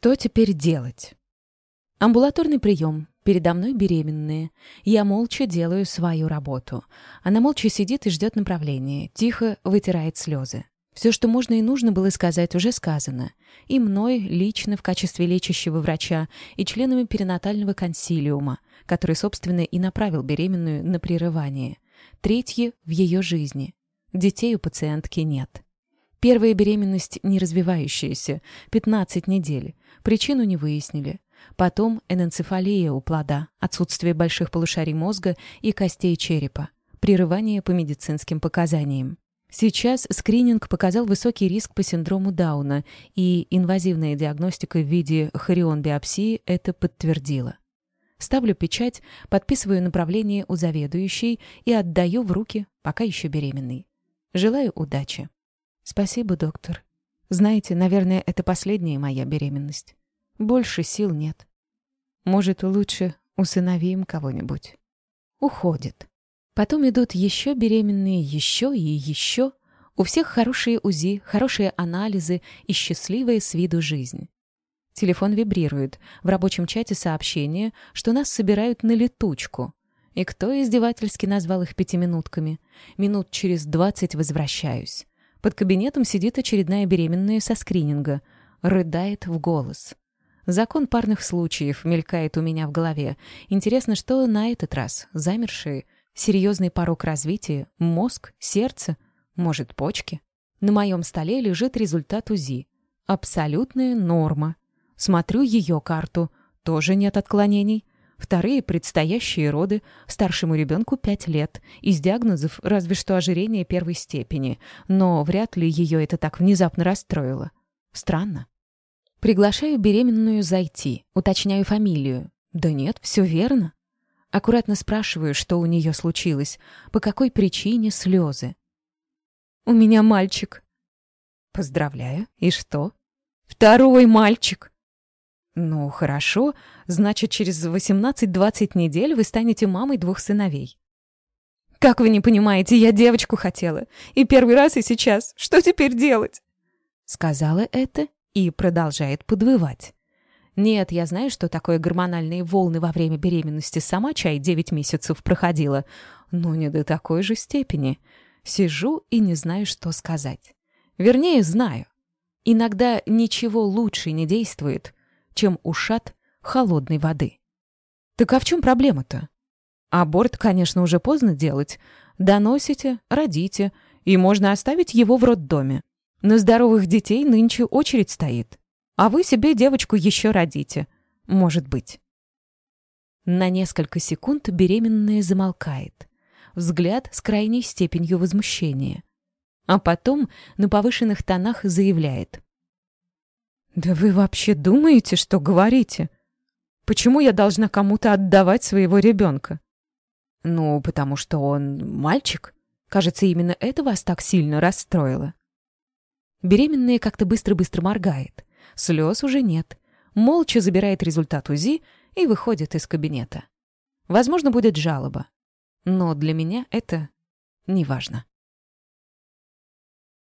Что теперь делать? Амбулаторный прием. Передо мной беременные. Я молча делаю свою работу. Она молча сидит и ждет направления, тихо вытирает слезы. Все, что можно и нужно было сказать, уже сказано. И мной лично в качестве лечащего врача, и членами перинатального консилиума, который, собственно, и направил беременную на прерывание. Третье в ее жизни. Детей у пациентки нет. Первая беременность не развивающаяся, 15 недель. Причину не выяснили. Потом эненцефалия у плода, отсутствие больших полушарий мозга и костей черепа. Прерывание по медицинским показаниям. Сейчас скрининг показал высокий риск по синдрому Дауна, и инвазивная диагностика в виде хорион-биопсии это подтвердила. Ставлю печать, подписываю направление у заведующей и отдаю в руки, пока еще беременный. Желаю удачи. Спасибо, доктор. Знаете, наверное, это последняя моя беременность. Больше сил нет. Может, лучше усыновим кого-нибудь. Уходит. Потом идут еще беременные, еще и еще. У всех хорошие УЗИ, хорошие анализы и счастливая с виду жизнь. Телефон вибрирует. В рабочем чате сообщение, что нас собирают на летучку. И кто издевательски назвал их пятиминутками? Минут через двадцать возвращаюсь. Под кабинетом сидит очередная беременная со скрининга. Рыдает в голос. Закон парных случаев мелькает у меня в голове. Интересно, что на этот раз? Замершие? Серьезный порог развития? Мозг? Сердце? Может, почки? На моем столе лежит результат УЗИ. Абсолютная норма. Смотрю ее карту. Тоже нет отклонений. Вторые — предстоящие роды. Старшему ребенку 5 лет. Из диагнозов разве что ожирение первой степени. Но вряд ли ее это так внезапно расстроило. Странно. Приглашаю беременную зайти, уточняю фамилию. Да нет, все верно. Аккуратно спрашиваю, что у нее случилось, по какой причине слезы. «У меня мальчик». «Поздравляю. И что?» «Второй мальчик». «Ну, хорошо. Значит, через 18-20 недель вы станете мамой двух сыновей». «Как вы не понимаете, я девочку хотела. И первый раз, и сейчас. Что теперь делать?» Сказала это и продолжает подвывать. Нет, я знаю, что такое гормональные волны во время беременности. Сама чай 9 месяцев проходила. Но не до такой же степени. Сижу и не знаю, что сказать. Вернее, знаю. Иногда ничего лучше не действует, чем ушат холодной воды. Так а в чем проблема-то? Аборт, конечно, уже поздно делать. Доносите, родите, и можно оставить его в роддоме. На здоровых детей нынче очередь стоит. А вы себе девочку еще родите. Может быть. На несколько секунд беременная замолкает. Взгляд с крайней степенью возмущения. А потом на повышенных тонах заявляет. «Да вы вообще думаете, что говорите? Почему я должна кому-то отдавать своего ребенка?» «Ну, потому что он мальчик. Кажется, именно это вас так сильно расстроило». Беременная как-то быстро-быстро моргает. Слез уже нет. Молча забирает результат УЗИ и выходит из кабинета. Возможно, будет жалоба. Но для меня это не важно.